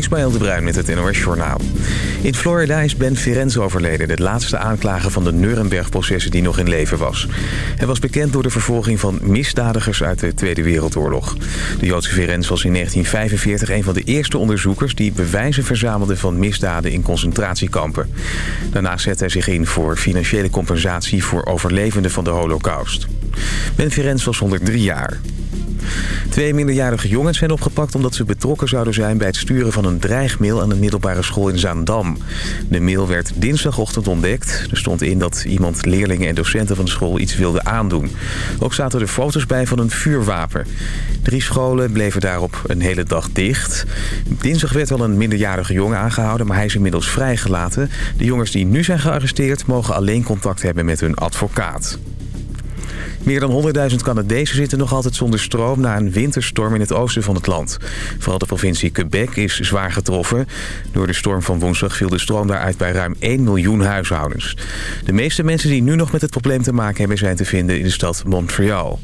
Ismaël de Bruin met het NOS Journaal. In Florida is Ben Firenze overleden, de laatste aanklager van de Nuremberg-processen die nog in leven was. Hij was bekend door de vervolging van misdadigers uit de Tweede Wereldoorlog. De Joodse Firenze was in 1945 een van de eerste onderzoekers die bewijzen verzamelde van misdaden in concentratiekampen. Daarna zette hij zich in voor financiële compensatie voor overlevenden van de holocaust. Ben Firenze was 103 jaar. Twee minderjarige jongens zijn opgepakt omdat ze betrokken zouden zijn... bij het sturen van een dreigmail aan een middelbare school in Zaandam. De mail werd dinsdagochtend ontdekt. Er stond in dat iemand leerlingen en docenten van de school iets wilde aandoen. Ook zaten er foto's bij van een vuurwapen. Drie scholen bleven daarop een hele dag dicht. Dinsdag werd al een minderjarige jongen aangehouden... maar hij is inmiddels vrijgelaten. De jongens die nu zijn gearresteerd mogen alleen contact hebben met hun advocaat. Meer dan 100.000 Canadezen zitten nog altijd zonder stroom... na een winterstorm in het oosten van het land. Vooral de provincie Quebec is zwaar getroffen. Door de storm van woensdag viel de stroom daaruit bij ruim 1 miljoen huishoudens. De meeste mensen die nu nog met het probleem te maken hebben... zijn te vinden in de stad Montreal.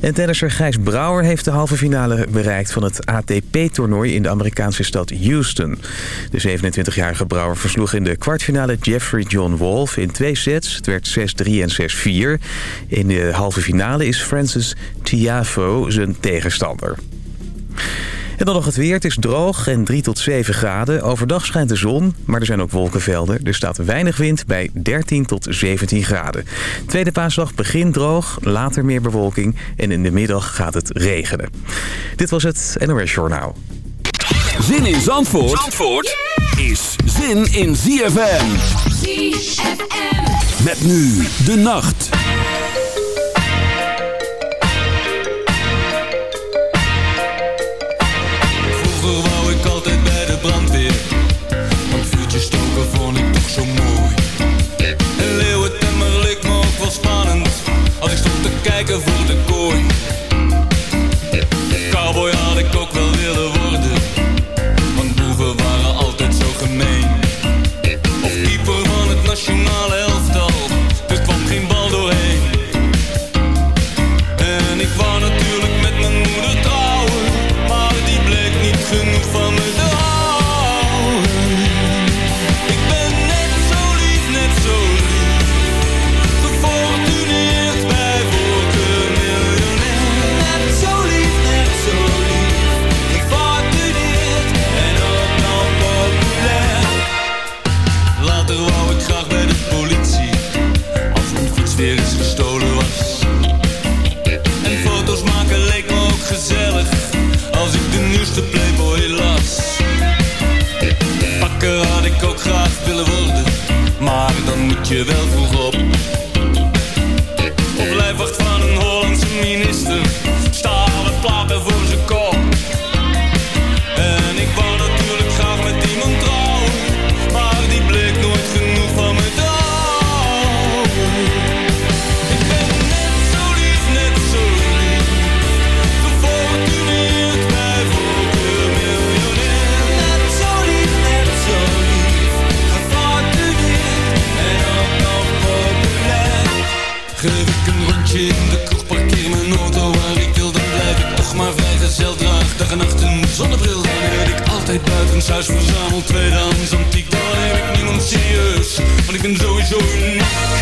En tennisser Gijs Brouwer heeft de halve finale bereikt van het ATP-toernooi in de Amerikaanse stad Houston. De 27-jarige Brouwer versloeg in de kwartfinale Jeffrey John Wolf in twee sets. Het werd 6-3 en 6-4. In de halve finale is Francis Tiafo zijn tegenstander. En dan nog het weer. Het is droog en 3 tot 7 graden. Overdag schijnt de zon, maar er zijn ook wolkenvelden. Er staat weinig wind bij 13 tot 17 graden. Tweede paasdag begint droog, later meer bewolking... en in de middag gaat het regenen. Dit was het NOS Journaal. Zin in Zandvoort, Zandvoort is zin in ZFM. ZFM. Met nu de nacht. wakker voor de kooi. Dag en nacht een zonnebril, red ik altijd buiten huis verzamel tweedehands antiek. Dan heb ik niemand serieus, want ik ben sowieso uniek.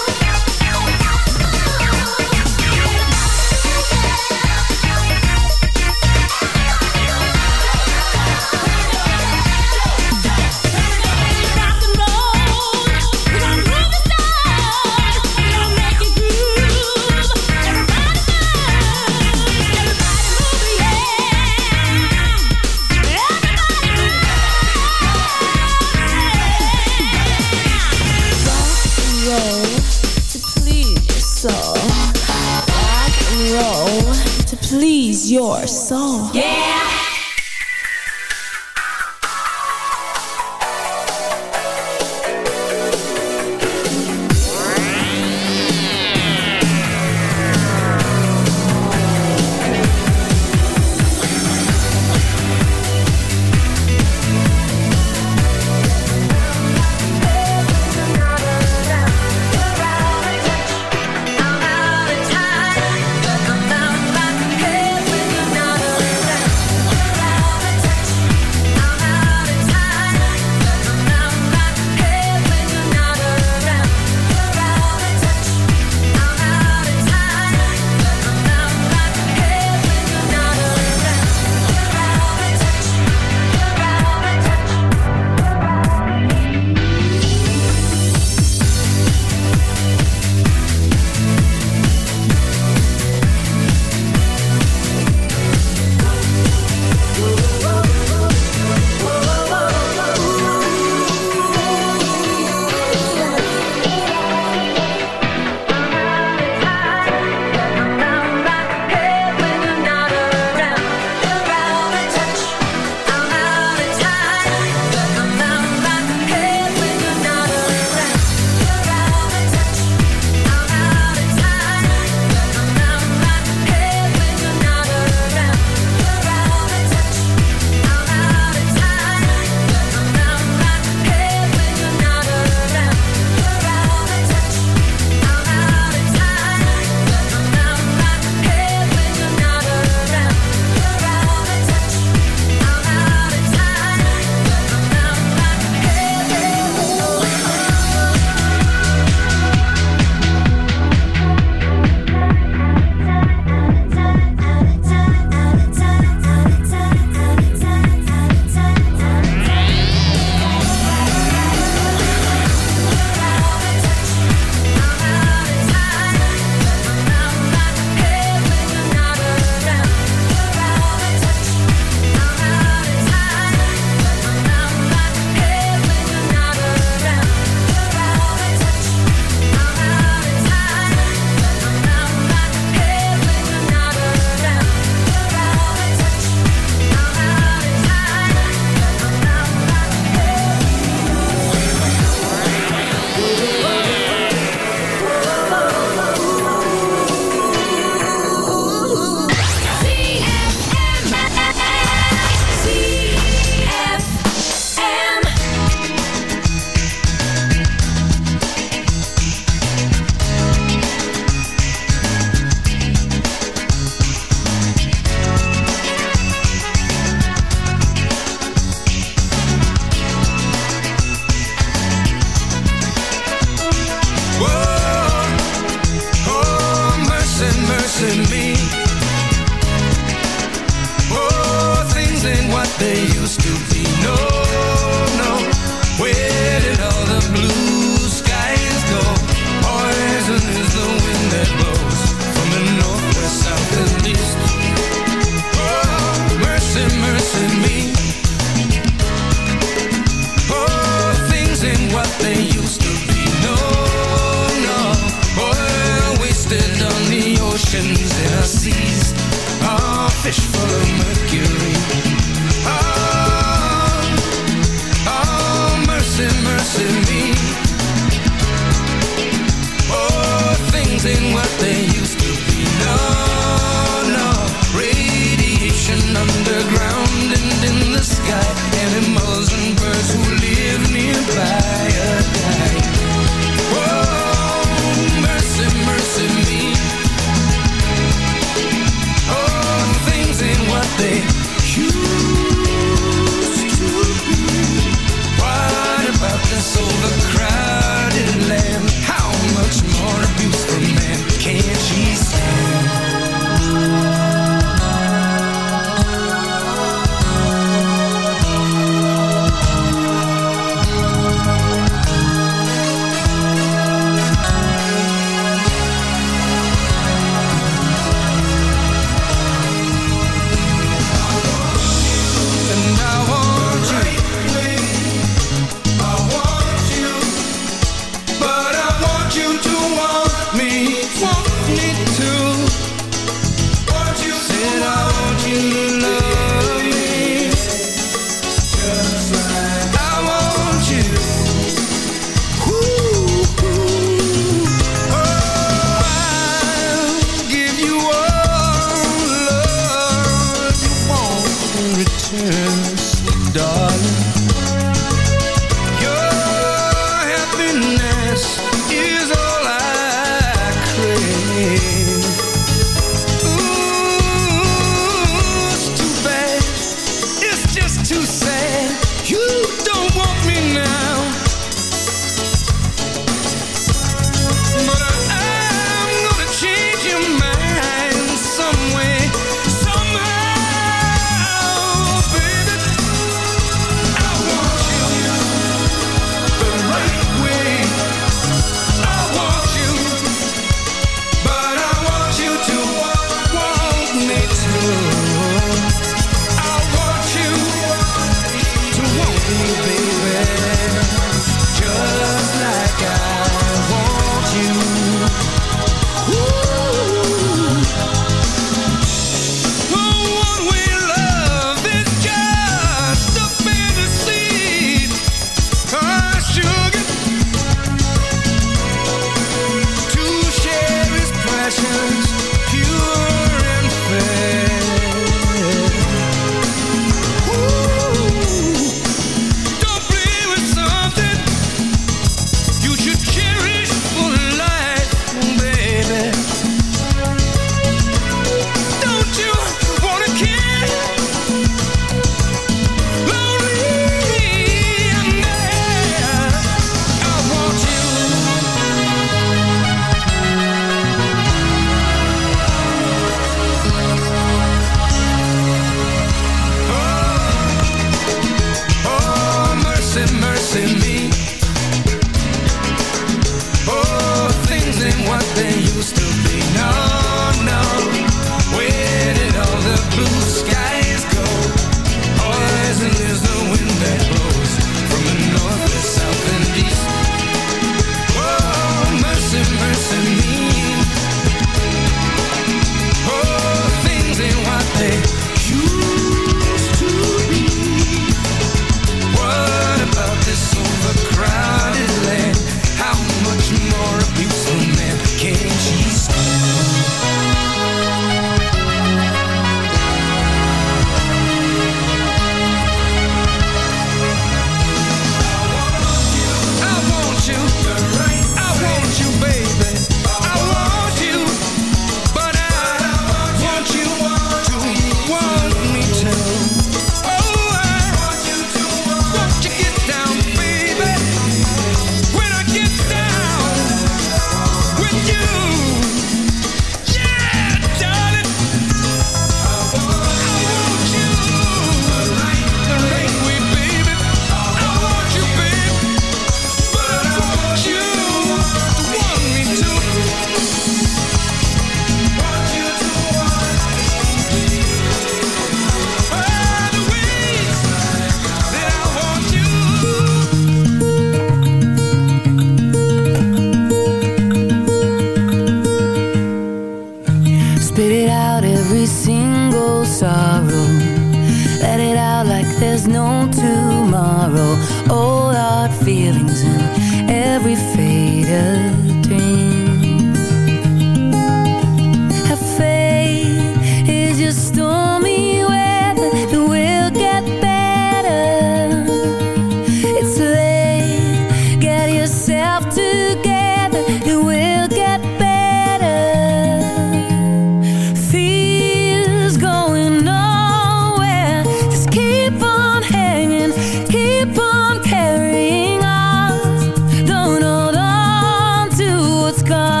What's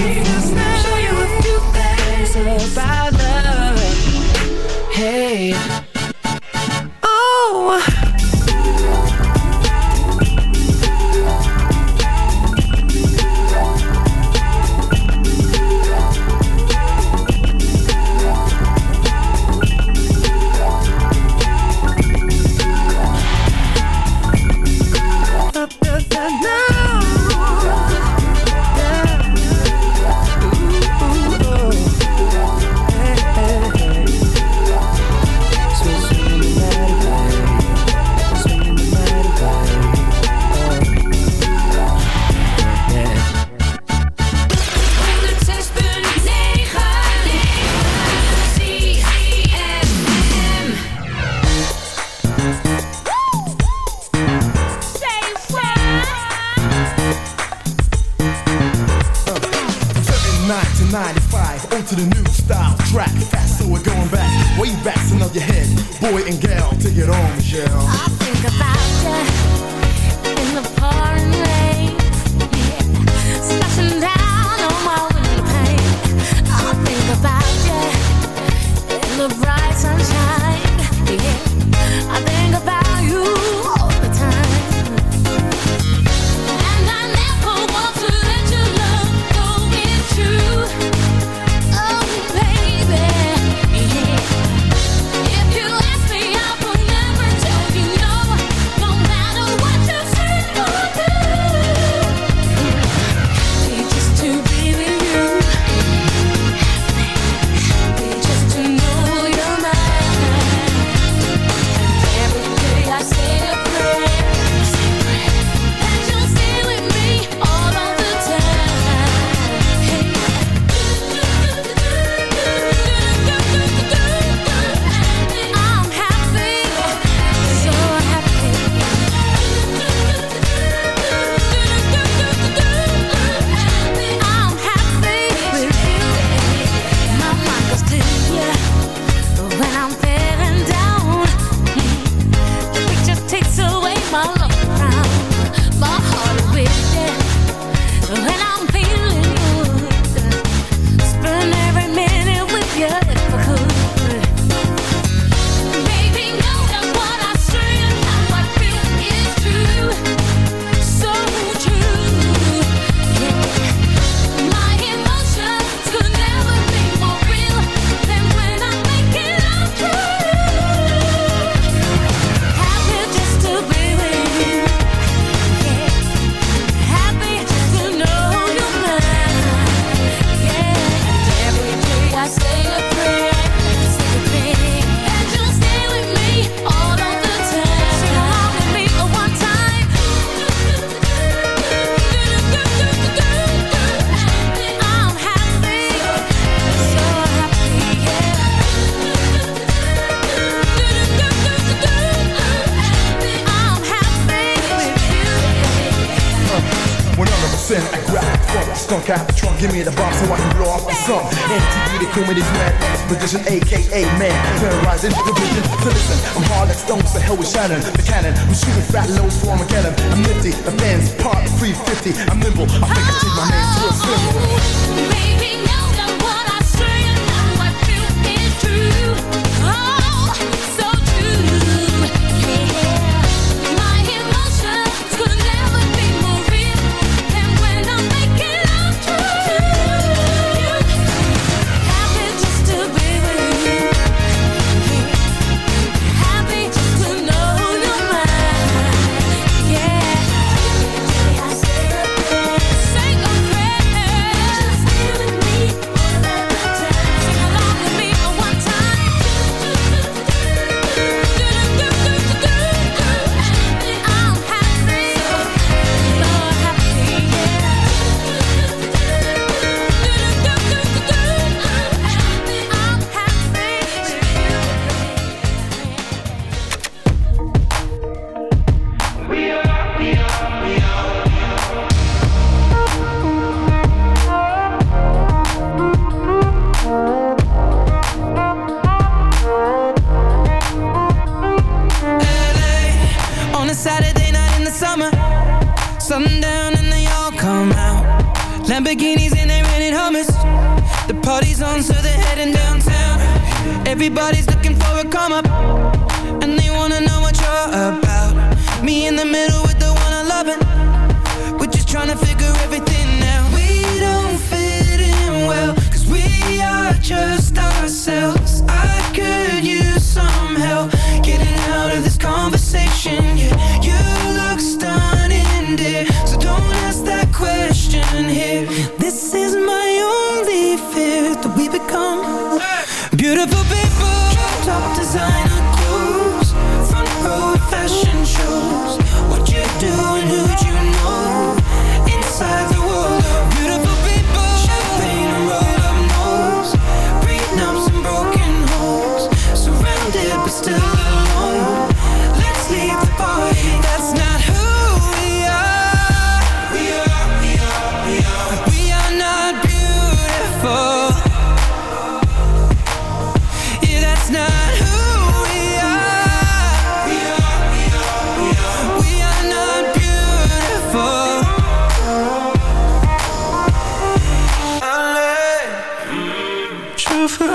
Show Give me the bomb so I can blow off the sun. MTV, they call me this man. Position, aka man. Terrorizing the vision. So listen, I'm hard like stone, so hell with Shannon.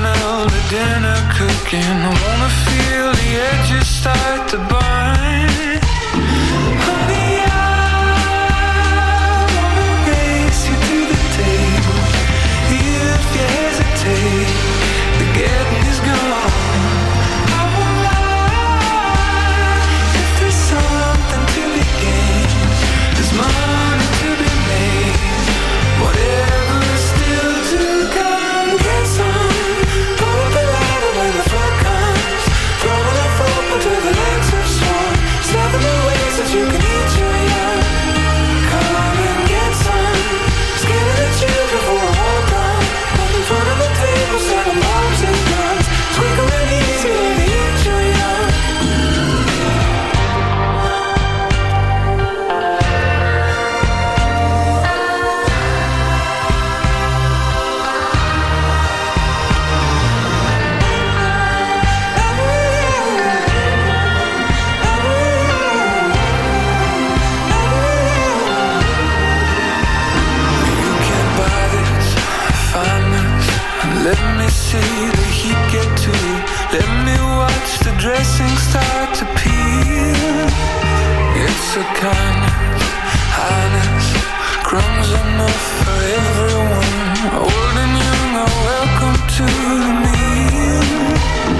smell the dinner cooking. I wanna feel the edges start to burn. see the heat get to you. Let me watch the dressing start to peel. It's a kind highness, crumbs enough for everyone. Old and young are welcome to the meal.